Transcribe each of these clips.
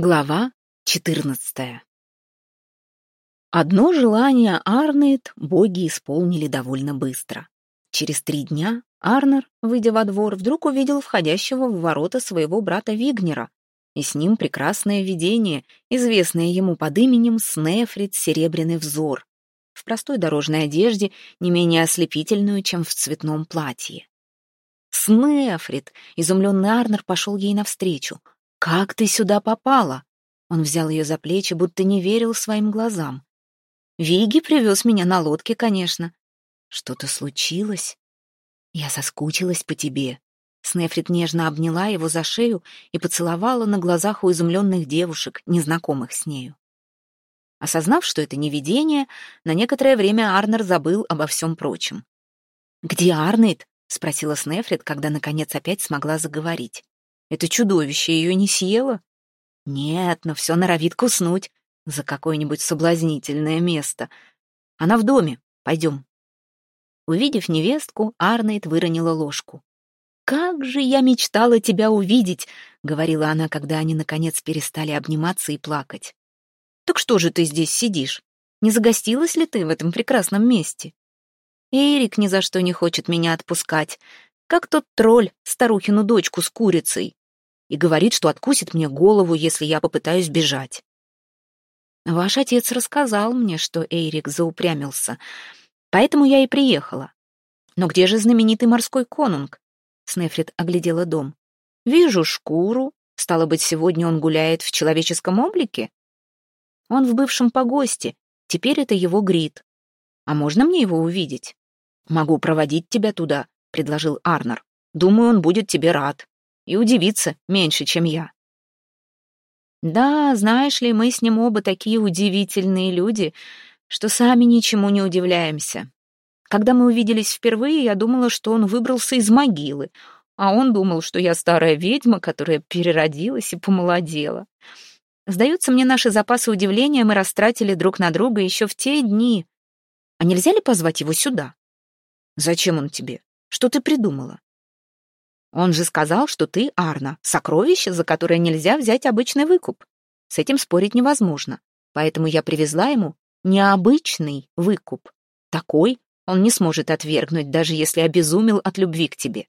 Глава 14 Одно желание Арнейд боги исполнили довольно быстро. Через три дня Арнер, выйдя во двор, вдруг увидел входящего в ворота своего брата Вигнера, и с ним прекрасное видение, известное ему под именем Снефрит Серебряный Взор, в простой дорожной одежде, не менее ослепительную, чем в цветном платье. «Снефрит!» — изумленный Арнер пошел ей навстречу — «Как ты сюда попала?» Он взял ее за плечи, будто не верил своим глазам. «Виги привез меня на лодке, конечно. Что-то случилось?» «Я соскучилась по тебе». Снефрит нежно обняла его за шею и поцеловала на глазах у изумленных девушек, незнакомых с нею. Осознав, что это не видение, на некоторое время Арнер забыл обо всем прочем. «Где Арнейд?» — спросила Снефрит, когда, наконец, опять смогла заговорить. Это чудовище ее не съело? Нет, но все норовит куснуть за какое-нибудь соблазнительное место. Она в доме. Пойдем. Увидев невестку, Арнейд выронила ложку. «Как же я мечтала тебя увидеть!» — говорила она, когда они, наконец, перестали обниматься и плакать. «Так что же ты здесь сидишь? Не загостилась ли ты в этом прекрасном месте?» «Эрик ни за что не хочет меня отпускать, как тот тролль, старухину дочку с курицей и говорит, что откусит мне голову, если я попытаюсь бежать. Ваш отец рассказал мне, что Эйрик заупрямился, поэтому я и приехала. Но где же знаменитый морской конунг? Снефрит оглядела дом. Вижу шкуру, стало быть, сегодня он гуляет в человеческом облике? Он в бывшем погосте, теперь это его грид. А можно мне его увидеть? Могу проводить тебя туда, предложил Арнер. Думаю, он будет тебе рад и удивиться меньше, чем я. Да, знаешь ли, мы с ним оба такие удивительные люди, что сами ничему не удивляемся. Когда мы увиделись впервые, я думала, что он выбрался из могилы, а он думал, что я старая ведьма, которая переродилась и помолодела. Сдается мне, наши запасы удивления мы растратили друг на друга еще в те дни. А нельзя ли позвать его сюда? Зачем он тебе? Что ты придумала? Он же сказал, что ты, Арна, сокровище, за которое нельзя взять обычный выкуп. С этим спорить невозможно. Поэтому я привезла ему необычный выкуп. Такой он не сможет отвергнуть, даже если обезумел от любви к тебе.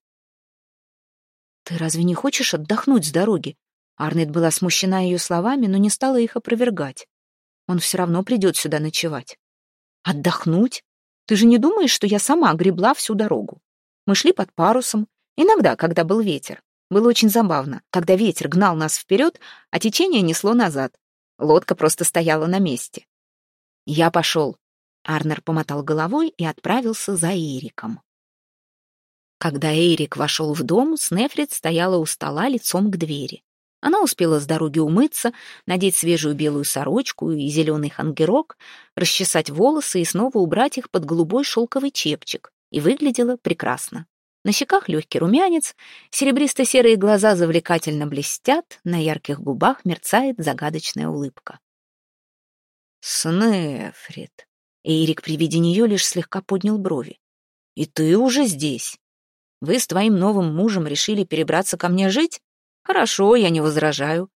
Ты разве не хочешь отдохнуть с дороги? Арнет была смущена ее словами, но не стала их опровергать. Он все равно придет сюда ночевать. Отдохнуть? Ты же не думаешь, что я сама гребла всю дорогу? Мы шли под парусом, Иногда, когда был ветер. Было очень забавно, когда ветер гнал нас вперед, а течение несло назад. Лодка просто стояла на месте. «Я пошел». Арнер помотал головой и отправился за Эриком. Когда Эрик вошел в дом, Снефрит стояла у стола лицом к двери. Она успела с дороги умыться, надеть свежую белую сорочку и зеленый хангерок, расчесать волосы и снова убрать их под голубой шелковый чепчик, и выглядела прекрасно. На щеках легкий румянец, серебристо-серые глаза завлекательно блестят, на ярких губах мерцает загадочная улыбка. «Снефрит!» Эрик при виде нее лишь слегка поднял брови. «И ты уже здесь? Вы с твоим новым мужем решили перебраться ко мне жить? Хорошо, я не возражаю.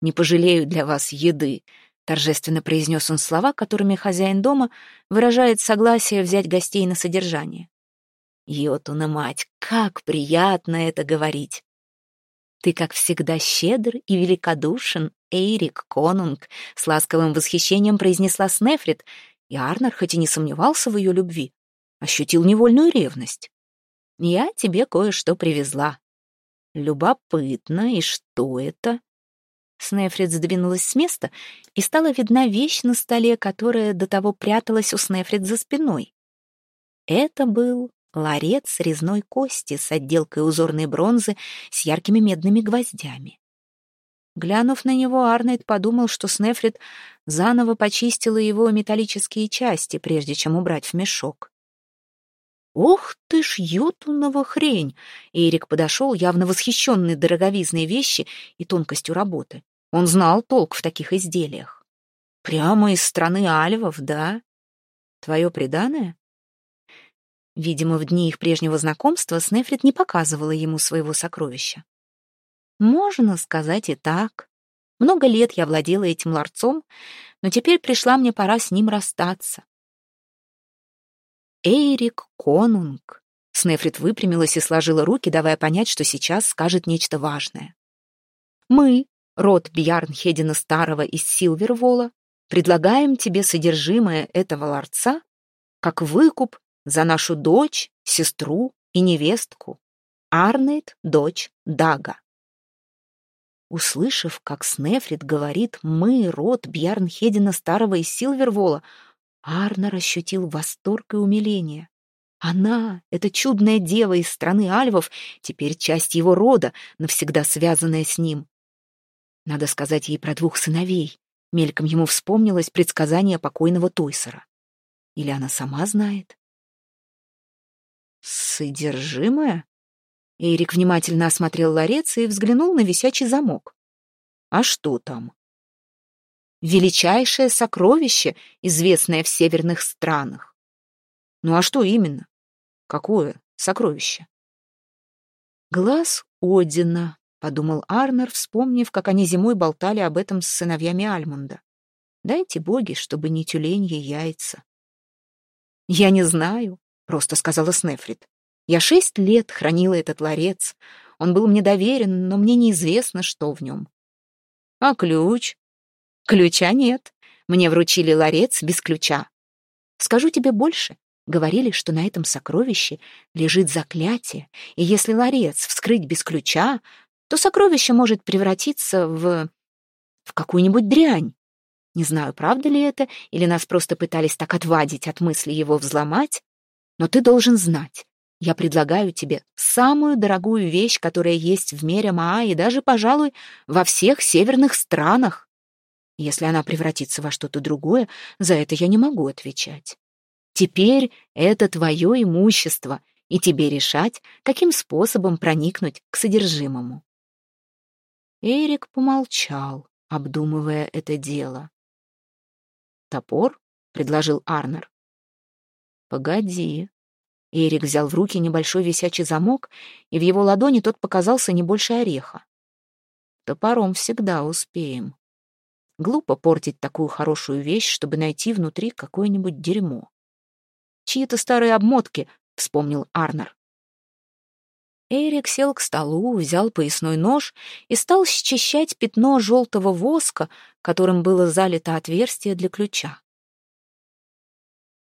Не пожалею для вас еды», — торжественно произнес он слова, которыми хозяин дома выражает согласие взять гостей на содержание. Йотуна мать, как приятно это говорить! Ты, как всегда, щедр и великодушен, Эйрик Конунг, с ласковым восхищением произнесла Снефрит, и Арнер, хоть и не сомневался в ее любви, ощутил невольную ревность. Я тебе кое-что привезла. Любопытно, и что это? Снефрит сдвинулась с места, и стала видна вещь на столе, которая до того пряталась у Снефрит за спиной. Это был ларец резной кости с отделкой узорной бронзы с яркими медными гвоздями. Глянув на него, Арнольд подумал, что Снефрит заново почистила его металлические части, прежде чем убрать в мешок. «Ох ты ж, йотунова хрень!» Эрик подошел, явно восхищенный дороговизной вещи и тонкостью работы. Он знал толк в таких изделиях. «Прямо из страны альвов, да? Твое преданное?» Видимо, в дни их прежнего знакомства Снефрит не показывала ему своего сокровища. Можно сказать и так. Много лет я владела этим ларцом, но теперь пришла мне пора с ним расстаться. Эйрик Конунг. Снефрит выпрямилась и сложила руки, давая понять, что сейчас скажет нечто важное. Мы, род Бьярнхедина Старого из Силвервола, предлагаем тебе содержимое этого ларца как выкуп за нашу дочь, сестру и невестку, Арнейд, дочь Дага. Услышав, как Снефрит говорит «мы, род Бьярнхедина Старого из Силвервола», Арнер ощутил восторг и умиление. Она, эта чудная дева из страны альвов, теперь часть его рода, навсегда связанная с ним. Надо сказать ей про двух сыновей. Мельком ему вспомнилось предсказание покойного Тойсера. Или она сама знает? «Содержимое?» Эрик внимательно осмотрел ларец и взглянул на висячий замок. «А что там?» «Величайшее сокровище, известное в северных странах». «Ну а что именно? Какое сокровище?» «Глаз Одина», — подумал Арнер, вспомнив, как они зимой болтали об этом с сыновьями Альмунда. «Дайте боги, чтобы не тюленьи яйца». «Я не знаю», — просто сказала Снефрит. Я шесть лет хранила этот ларец. Он был мне доверен, но мне неизвестно, что в нем. А ключ? Ключа нет. Мне вручили ларец без ключа. Скажу тебе больше. Говорили, что на этом сокровище лежит заклятие, и если ларец вскрыть без ключа, то сокровище может превратиться в... в какую-нибудь дрянь. Не знаю, правда ли это, или нас просто пытались так отвадить от мысли его взломать, но ты должен знать, я предлагаю тебе самую дорогую вещь, которая есть в мире Маа и даже, пожалуй, во всех северных странах. Если она превратится во что-то другое, за это я не могу отвечать. Теперь это твое имущество, и тебе решать, каким способом проникнуть к содержимому. Эрик помолчал, обдумывая это дело. «Топор?» — предложил Арнер. «Погоди», Эрик взял в руки небольшой висячий замок, и в его ладони тот показался не больше ореха. Топором всегда успеем. Глупо портить такую хорошую вещь, чтобы найти внутри какое-нибудь дерьмо. Чьи-то старые обмотки, вспомнил Арнер. Эрик сел к столу, взял поясной нож и стал счищать пятно желтого воска, которым было залито отверстие для ключа.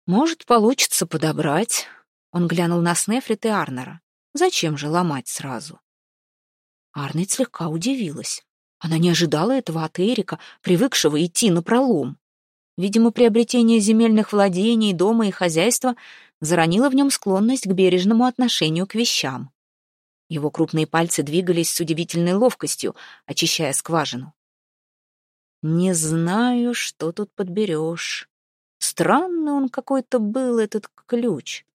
«Может, получится подобрать», он глянул на Снефрит и Арнера. Зачем же ломать сразу? Арнет слегка удивилась. Она не ожидала этого от Эрика, привыкшего идти на пролом. Видимо, приобретение земельных владений, дома и хозяйства заронило в нем склонность к бережному отношению к вещам. Его крупные пальцы двигались с удивительной ловкостью, очищая скважину. «Не знаю, что тут подберешь. Странный он какой-то был, этот ключ.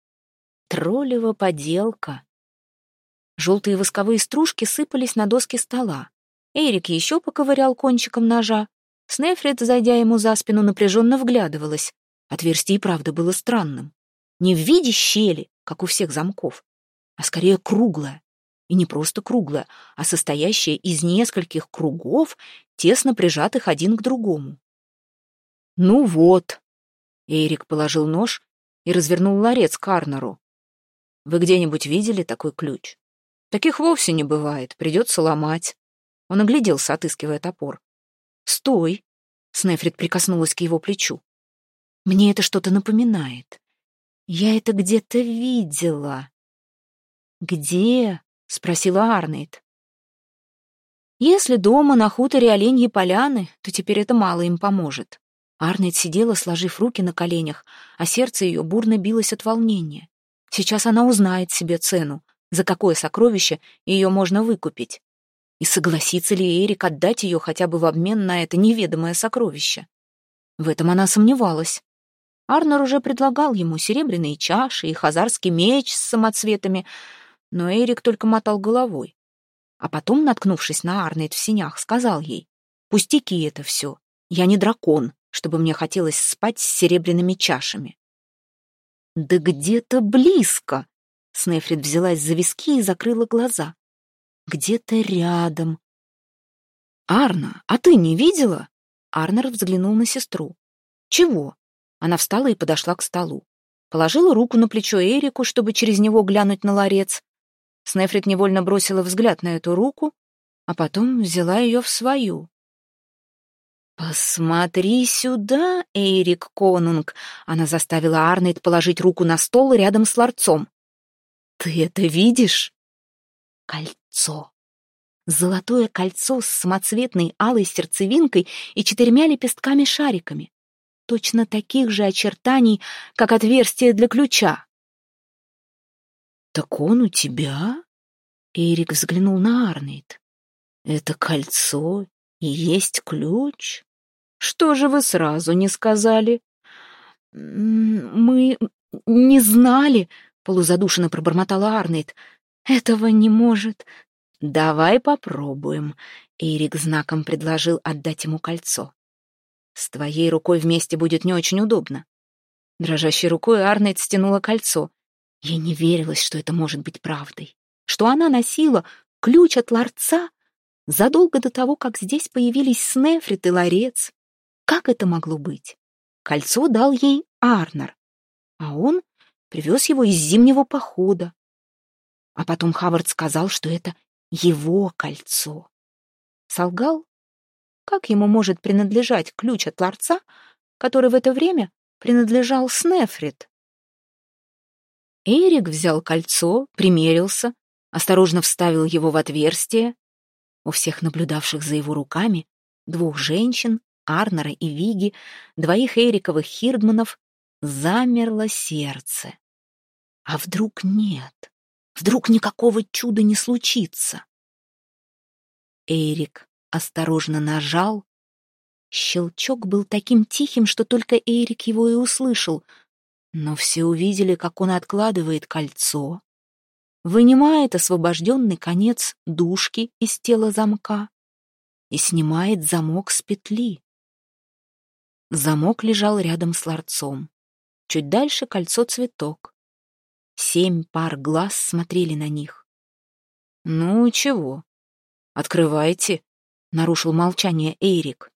Троллева поделка. Желтые восковые стружки сыпались на доски стола. Эрик еще поковырял кончиком ножа. Снефрит, зайдя ему за спину, напряженно вглядывалась. Отверстие и правда было странным. Не в виде щели, как у всех замков, а скорее круглое. И не просто круглое, а состоящее из нескольких кругов, тесно прижатых один к другому. «Ну вот», — Эрик положил нож и развернул ларец к. Вы где-нибудь видели такой ключ? Таких вовсе не бывает, придется ломать. Он огляделся, отыскивая топор. «Стой!» — Снефрит прикоснулась к его плечу. «Мне это что-то напоминает. Я это где-то видела». «Где?» — спросила Арнейд. «Если дома на хуторе оленьи поляны, то теперь это мало им поможет». Арнейд сидела, сложив руки на коленях, а сердце ее бурно билось от волнения. Сейчас она узнает себе цену, за какое сокровище ее можно выкупить. И согласится ли Эрик отдать ее хотя бы в обмен на это неведомое сокровище? В этом она сомневалась. Арнер уже предлагал ему серебряные чаши и хазарский меч с самоцветами, но Эрик только мотал головой. А потом, наткнувшись на Арнейд в синях, сказал ей, «Пустяки это все. Я не дракон, чтобы мне хотелось спать с серебряными чашами. «Да где-то близко!» Снефрит взялась за виски и закрыла глаза. «Где-то рядом». «Арна, а ты не видела?» Арнер взглянул на сестру. «Чего?» Она встала и подошла к столу. Положила руку на плечо Эрику, чтобы через него глянуть на ларец. Снефрит невольно бросила взгляд на эту руку, а потом взяла ее в свою. «Посмотри сюда, Эрик Конунг!» Она заставила Арнейд положить руку на стол рядом с ларцом. «Ты это видишь?» Кольцо. Золотое кольцо с самоцветной алой сердцевинкой и четырьмя лепестками-шариками. Точно таких же очертаний, как отверстие для ключа. «Так он у тебя?» Эрик взглянул на Арнейд. «Это кольцо и есть ключ? Что же вы сразу не сказали?» «Мы не знали», — полузадушенно пробормотала Арнейд. «Этого не может». «Давай попробуем», — Эрик знаком предложил отдать ему кольцо. «С твоей рукой вместе будет не очень удобно». Дрожащей рукой Арнейд стянула кольцо. Ей не верилось, что это может быть правдой. Что она носила ключ от ларца задолго до того, как здесь появились Снефрит и ларец. Как это могло быть? Кольцо дал ей Арнер, а он привез его из зимнего похода. А потом Хавард сказал, что это его кольцо. Солгал? Как ему может принадлежать ключ от ларца, который в это время принадлежал Снефрит? Эрик взял кольцо, примерился, осторожно вставил его в отверстие. У всех наблюдавших за его руками, двух женщин, Арнера и Виги, двоих Эриковых хирдманов, замерло сердце. А вдруг нет? Вдруг никакого чуда не случится? Эрик осторожно нажал. Щелчок был таким тихим, что только Эрик его и услышал. Но все увидели, как он откладывает кольцо, вынимает освобожденный конец дужки из тела замка и снимает замок с петли. Замок лежал рядом с ларцом. Чуть дальше кольцо-цветок. Семь пар глаз смотрели на них. «Ну, чего? Открывайте», — нарушил молчание Эйрик.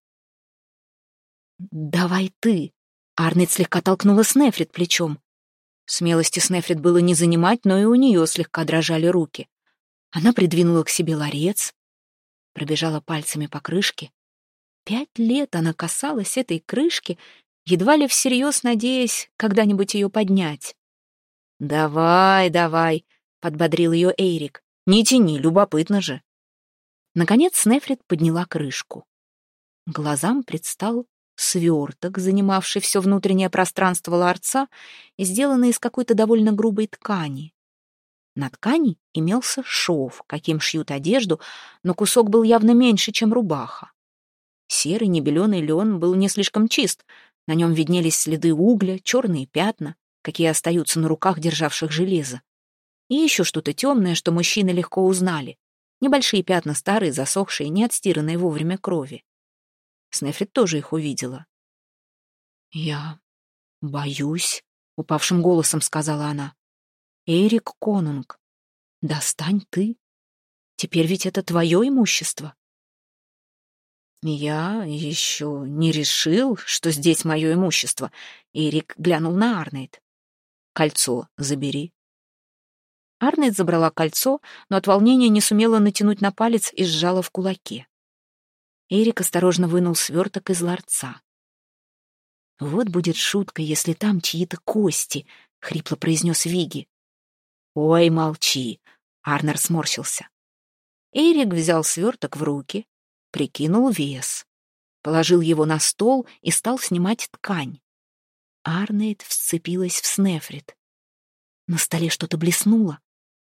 «Давай ты», — Арнет слегка толкнула Снефрит плечом. Смелости Снефрит было не занимать, но и у нее слегка дрожали руки. Она придвинула к себе ларец, пробежала пальцами по крышке. Пять лет она касалась этой крышки, едва ли всерьез надеясь когда-нибудь ее поднять. «Давай, давай», — подбодрил ее Эйрик. «Не тяни, любопытно же». Наконец Снефрит подняла крышку. Глазам предстал сверток, занимавший все внутреннее пространство ларца сделанный из какой-то довольно грубой ткани. На ткани имелся шов, каким шьют одежду, но кусок был явно меньше, чем рубаха. Серый небеленый лен был не слишком чист, на нем виднелись следы угля, черные пятна, какие остаются на руках державших железо. И еще что-то темное, что мужчины легко узнали. Небольшие пятна старые, засохшие, не отстиранные вовремя крови. Снефрит тоже их увидела. «Я боюсь», — упавшим голосом сказала она. «Эрик Конунг, достань ты. Теперь ведь это твое имущество». «Я еще не решил, что здесь мое имущество», — Эрик глянул на Арнейд. «Кольцо забери». Арнейд забрала кольцо, но от волнения не сумела натянуть на палец и сжала в кулаке. Эрик осторожно вынул сверток из ларца. «Вот будет шутка, если там чьи-то кости», — хрипло произнес Виги. «Ой, молчи!» — Арнер сморщился. Эрик взял сверток в руки, прикинул вес, положил его на стол и стал снимать ткань. Арнейд вцепилась в Снефрит. На столе что-то блеснуло.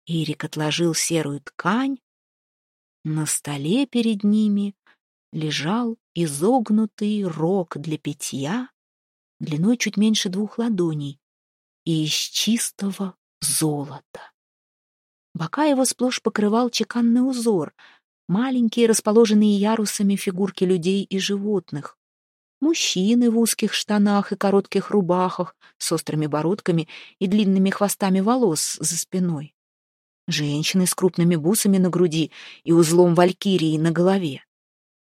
Эрик отложил серую ткань. На столе перед ними лежал изогнутый рог для питья, длиной чуть меньше двух ладоней, и из чистого золота. Бока его сплошь покрывал чеканный узор, маленькие, расположенные ярусами фигурки людей и животных. Мужчины в узких штанах и коротких рубахах с острыми бородками и длинными хвостами волос за спиной. Женщины с крупными бусами на груди и узлом валькирии на голове.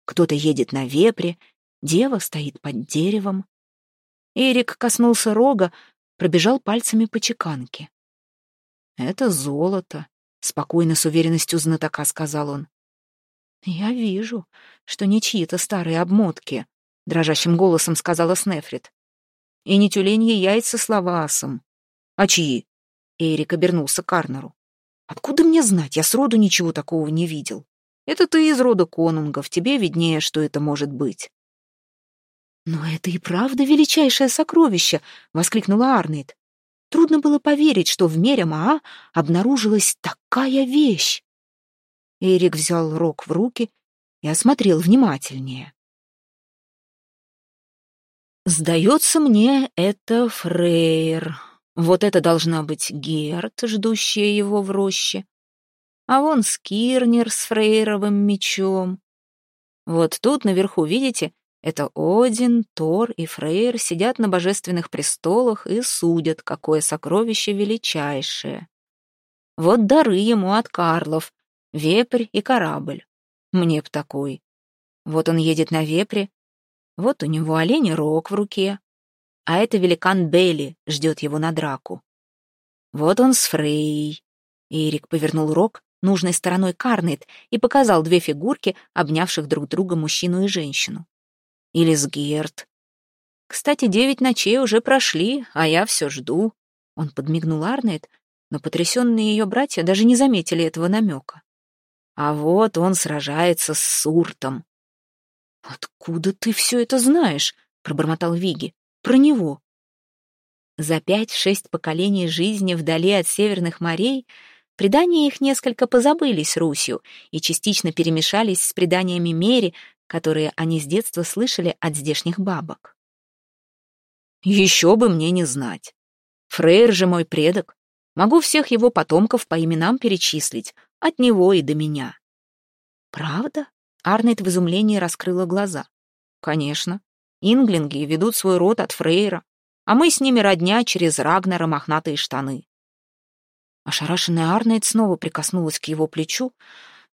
Кто-то едет на вепре, дева стоит под деревом. Эрик коснулся рога, пробежал пальцами по чеканке. «Это золото», — спокойно, с уверенностью знатока сказал он. «Я вижу, что не чьи-то старые обмотки», — дрожащим голосом сказала Снефрит. «И не тюленьи яйца с лавасом». «А чьи?» — Эрик обернулся к Арнеру. «Откуда мне знать? Я сроду ничего такого не видел. Это ты из рода конунгов, тебе виднее, что это может быть». «Но это и правда величайшее сокровище!» — воскликнула Арнейд. Трудно было поверить, что в мире Маа обнаружилась такая вещь. Эрик взял рог в руки и осмотрел внимательнее. «Сдается мне, это Фрейр. Вот это должна быть Герт, ждущая его в роще. А вон Скирнер с Фрейровым мечом. Вот тут наверху, видите, это Один, Тор и Фрейр сидят на божественных престолах и судят, какое сокровище величайшее. Вот дары ему от Карлов, вепрь и корабль. Мне б такой. Вот он едет на вепре, вот у него олень рог в руке, а это великан Белли ждет его на драку. Вот он с Фрей. Эрик повернул рог нужной стороной Карнет и показал две фигурки, обнявших друг друга мужчину и женщину. Или с Герт. Кстати, девять ночей уже прошли, а я все жду. Он подмигнул Арнет, но потрясенные ее братья даже не заметили этого намека. А вот он сражается с Суртом. «Откуда ты все это знаешь?» — пробормотал Виги. «Про него». За пять-шесть поколений жизни вдали от северных морей предания их несколько позабылись Русью и частично перемешались с преданиями Мери, которые они с детства слышали от здешних бабок. «Еще бы мне не знать. Фрейр же мой предок. Могу всех его потомков по именам перечислить, от него и до меня. Правда? Арнет в изумлении раскрыла глаза. Конечно. Инглинги ведут свой род от Фрейра, а мы с ними родня через Рагнера мохнатые штаны. Ошарашенная Арнет снова прикоснулась к его плечу,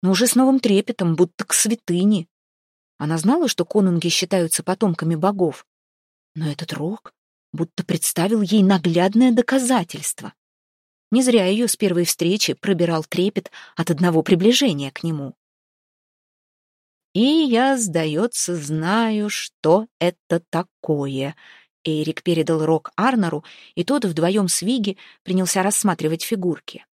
но уже с новым трепетом, будто к святыне. Она знала, что конунги считаются потомками богов, но этот рог будто представил ей наглядное доказательство. Не зря ее с первой встречи пробирал трепет от одного приближения к нему. «И я, сдается, знаю, что это такое», Эрик передал рог Арнору, и тот вдвоем с Виги принялся рассматривать фигурки.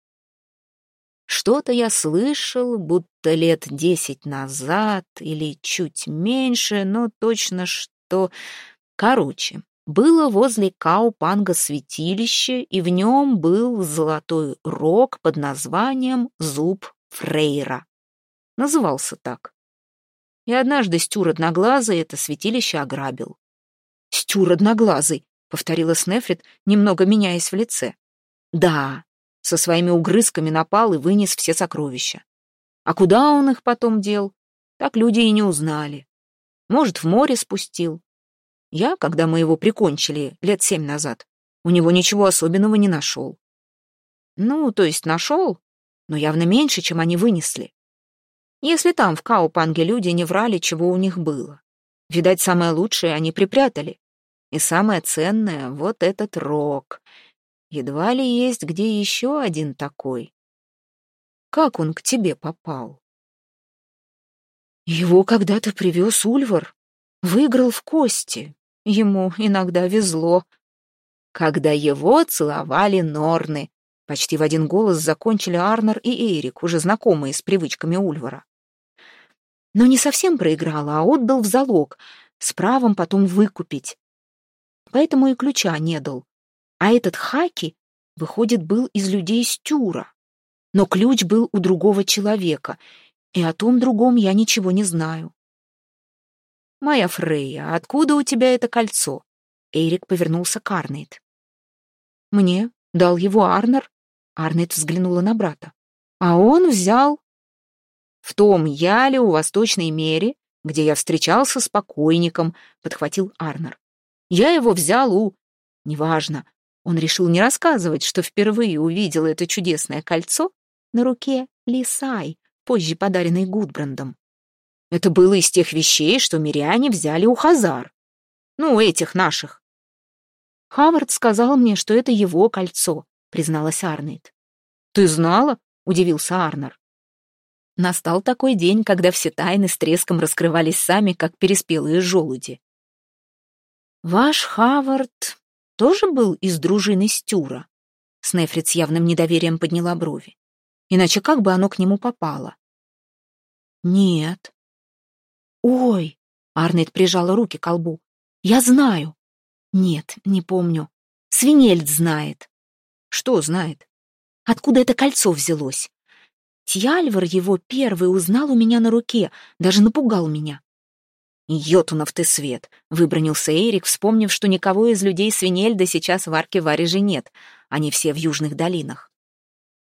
Что-то я слышал, будто лет десять назад или чуть меньше, но точно что... Короче, было возле Каупанга святилище, и в нем был золотой рог под названием «Зуб Фрейра». Назывался так. И однажды Стюр Одноглазый это святилище ограбил. «Стюр Одноглазый», — повторила Снефрит, немного меняясь в лице. «Да, со своими угрызками напал и вынес все сокровища. А куда он их потом дел, так люди и не узнали. Может, в море спустил, я, когда мы его прикончили лет семь назад, у него ничего особенного не нашел. Ну, то есть нашел, но явно меньше, чем они вынесли. Если там, в Каупанге, люди не врали, чего у них было. Видать, самое лучшее они припрятали. И самое ценное — вот этот рог. Едва ли есть где еще один такой. Как он к тебе попал? Его когда-то привез Ульвар. Выиграл в кости. Ему иногда везло. Когда его целовали Норны, почти в один голос закончили Арнер и Эрик, уже знакомые с привычками Ульвара. Но не совсем проиграл, а отдал в залог, с правом потом выкупить. Поэтому и ключа не дал. А этот Хаки, выходит, был из людей Стюра. Но ключ был у другого человека, и о том другом я ничего не знаю. «Моя Фрейя, откуда у тебя это кольцо?» Эрик повернулся к Арнейд. «Мне дал его Арнер?» Арнейд взглянула на брата. «А он взял...» «В том яле у Восточной Мере, где я встречался с покойником», — подхватил Арнер. «Я его взял у...» «Неважно». Он решил не рассказывать, что впервые увидел это чудесное кольцо на руке Лисай, позже подаренной Гудбрандом. Это было из тех вещей, что миряне взяли у Хазар. Ну, этих наших. Хавард сказал мне, что это его кольцо, призналась Арнейд. Ты знала? удивился Арнер. Настал такой день, когда все тайны с треском раскрывались сами, как переспелые желуди. «Ваш Хавард тоже был из дружины Стюра?» Снефрит с явным недоверием подняла брови. «Иначе как бы оно к нему попало?» «Нет». «Ой!» — Арнет прижала руки к лбу. «Я знаю». «Нет, не помню. Свинельд знает». «Что знает?» «Откуда это кольцо взялось?» Тьяльвар его первый узнал у меня на руке, даже напугал меня. «Йотунов ты свет!» — выбронился Эрик, вспомнив, что никого из людей Свинельда сейчас в арке Варежи нет, они все в южных долинах.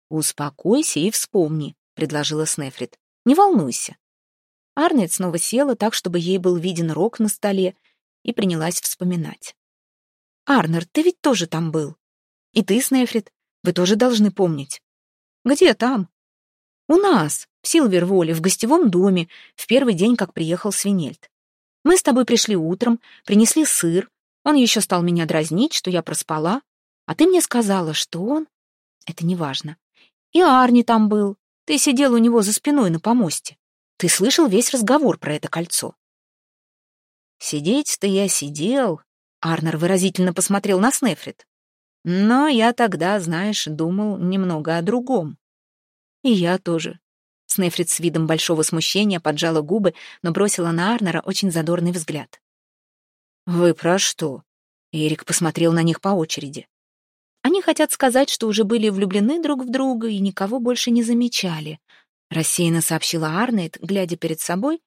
«Успокойся и вспомни», — предложила Снефрит. «Не волнуйся». Арнет снова села так, чтобы ей был виден рог на столе, и принялась вспоминать. «Арнер, ты ведь тоже там был. И ты, Снефрит, вы тоже должны помнить». «Где там?» «У нас, в Силверволе, в гостевом доме, в первый день, как приехал Свинельд. Мы с тобой пришли утром, принесли сыр, он еще стал меня дразнить, что я проспала, а ты мне сказала, что он... Это неважно. И Арни там был, ты сидел у него за спиной на помосте. Ты слышал весь разговор про это кольцо. Сидеть-то я сидел, Арнер выразительно посмотрел на Снефрит. Но я тогда, знаешь, думал немного о другом. И я тоже. Снефрит с видом большого смущения поджала губы, но бросила на Арнера очень задорный взгляд. «Вы про что?» Эрик посмотрел на них по очереди. Они хотят сказать, что уже были влюблены друг в друга и никого больше не замечали, рассеянно сообщила Арнет, глядя перед собой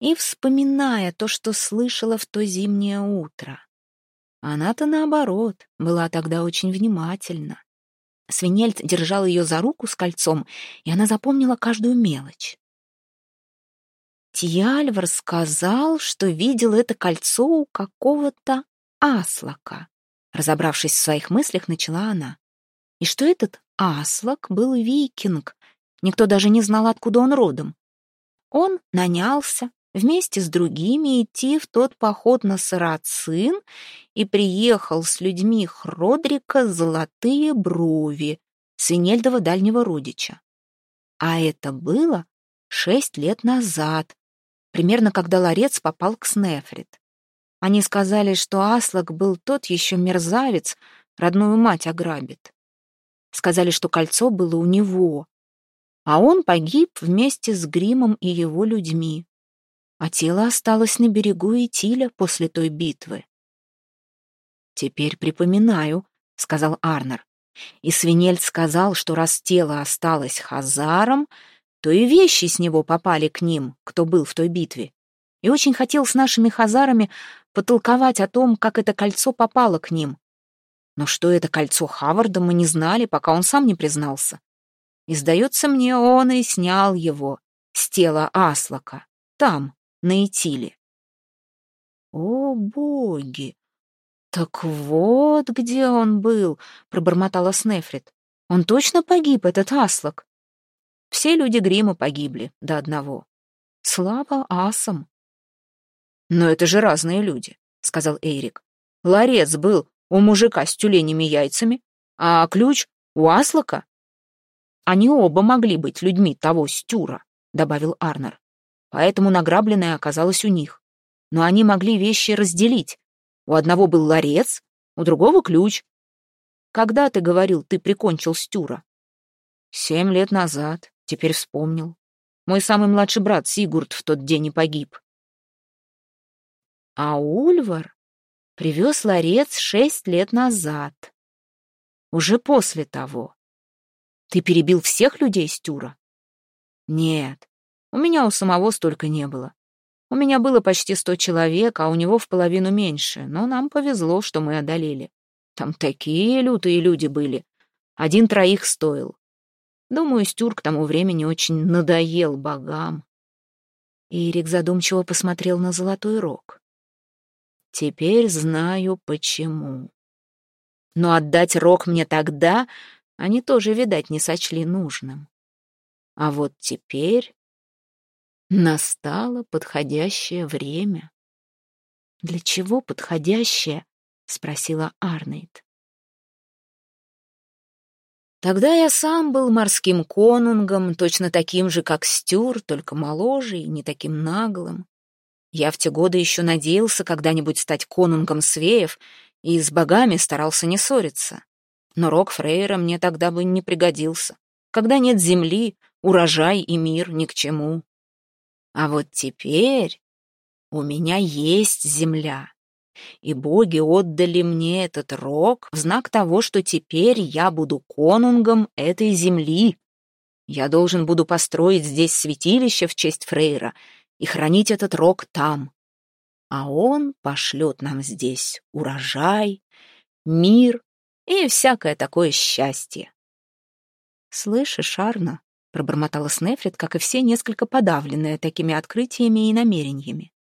и вспоминая то, что слышала в то зимнее утро. Она-то, наоборот, была тогда очень внимательна. Свинельд держал ее за руку с кольцом, и она запомнила каждую мелочь. Тьяльвар сказал, что видел это кольцо у какого-то аслака. Разобравшись в своих мыслях, начала она. И что этот аслак был викинг. Никто даже не знал, откуда он родом. Он нанялся, вместе с другими идти в тот поход на Сарацин и приехал с людьми Хродрика Золотые Брови, Свинельдова дальнего родича. А это было шесть лет назад, примерно когда ларец попал к Снефрит. Они сказали, что Аслак был тот еще мерзавец, родную мать ограбит. Сказали, что кольцо было у него, а он погиб вместе с Гримом и его людьми а тело осталось на берегу Итиля после той битвы. «Теперь припоминаю», — сказал Арнер. И Свинельд сказал, что раз тело осталось Хазаром, то и вещи с него попали к ним, кто был в той битве. И очень хотел с нашими Хазарами потолковать о том, как это кольцо попало к ним. Но что это кольцо Хаварда, мы не знали, пока он сам не признался. И, сдается мне, он и снял его с тела Аслака, там, на Итиле. «О, боги! Так вот где он был!» — пробормотала Снефрит. «Он точно погиб, этот Аслак?» Все люди Грима погибли до одного. Слава асам. «Но это же разные люди», — сказал Эйрик. «Ларец был у мужика с тюленями яйцами, а ключ у Аслака». «Они оба могли быть людьми того стюра», — добавил Арнер поэтому награбленное оказалось у них. Но они могли вещи разделить. У одного был ларец, у другого ключ. Когда, ты говорил, ты прикончил Стюра? Семь лет назад, теперь вспомнил. Мой самый младший брат Сигурд в тот день и погиб. А Ульвар привез ларец шесть лет назад. Уже после того. Ты перебил всех людей Стюра? Нет, у меня у самого столько не было. У меня было почти сто человек, а у него в половину меньше, но нам повезло, что мы одолели. Там такие лютые люди были. Один троих стоил. Думаю, Стюр к тому времени очень надоел богам. Ирик задумчиво посмотрел на золотой рог. Теперь знаю, почему. Но отдать рог мне тогда они тоже, видать, не сочли нужным. А вот теперь Настало подходящее время. «Для чего подходящее?» — спросила Арнейд. Тогда я сам был морским конунгом, точно таким же, как Стюр, только моложе и не таким наглым. Я в те годы еще надеялся когда-нибудь стать конунгом свеев и с богами старался не ссориться. Но рок Фрейра мне тогда бы не пригодился. Когда нет земли, урожай и мир ни к чему. А вот теперь у меня есть земля, и боги отдали мне этот рог в знак того, что теперь я буду конунгом этой земли. Я должен буду построить здесь святилище в честь Фрейра и хранить этот рог там. А он пошлет нам здесь урожай, мир и всякое такое счастье. «Слышишь, Арна?» — пробормотала Снефрит, как и все, несколько подавленная такими открытиями и намерениями.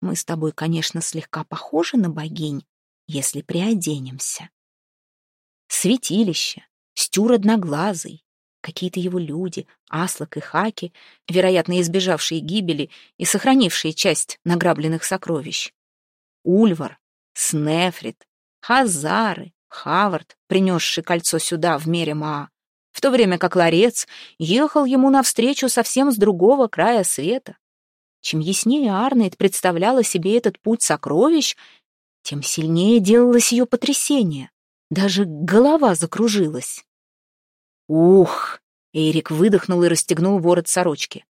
«Мы с тобой, конечно, слегка похожи на богинь, если приоденемся. Святилище, стюр одноглазый, Какие-то его люди, Аслак и Хаки, вероятно, избежавшие гибели и сохранившие часть награбленных сокровищ. Ульвар, Снефрит, Хазары, Хавард, принесший кольцо сюда, в мере Маа, в то время как ларец ехал ему навстречу совсем с другого края света. Чем яснее Арнейд представляла себе этот путь сокровищ, тем сильнее делалось ее потрясение. Даже голова закружилась. Ух! Эрик выдохнул и расстегнул ворот сорочки.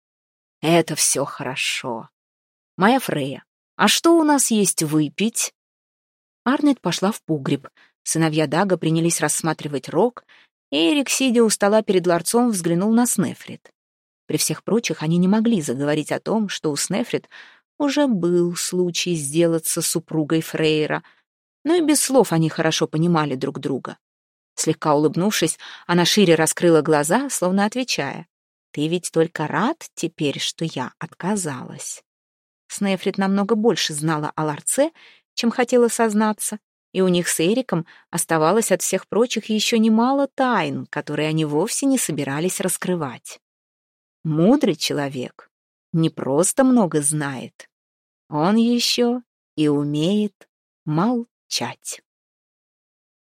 Это все хорошо. Моя Фрея, а что у нас есть выпить? Арнет пошла в погреб. Сыновья Дага принялись рассматривать рог. Эрик, сидя у стола перед ларцом, взглянул на Снефрит. При всех прочих они не могли заговорить о том, что у Снефрит уже был случай сделаться супругой Фрейра, но и без слов они хорошо понимали друг друга. Слегка улыбнувшись, она шире раскрыла глаза, словно отвечая. «Ты ведь только рад теперь, что я отказалась». Снефрит намного больше знала о ларце, чем хотела сознаться, и у них с Эриком оставалось от всех прочих еще немало тайн, которые они вовсе не собирались раскрывать. Мудрый человек не просто много знает, он еще и умеет молчать.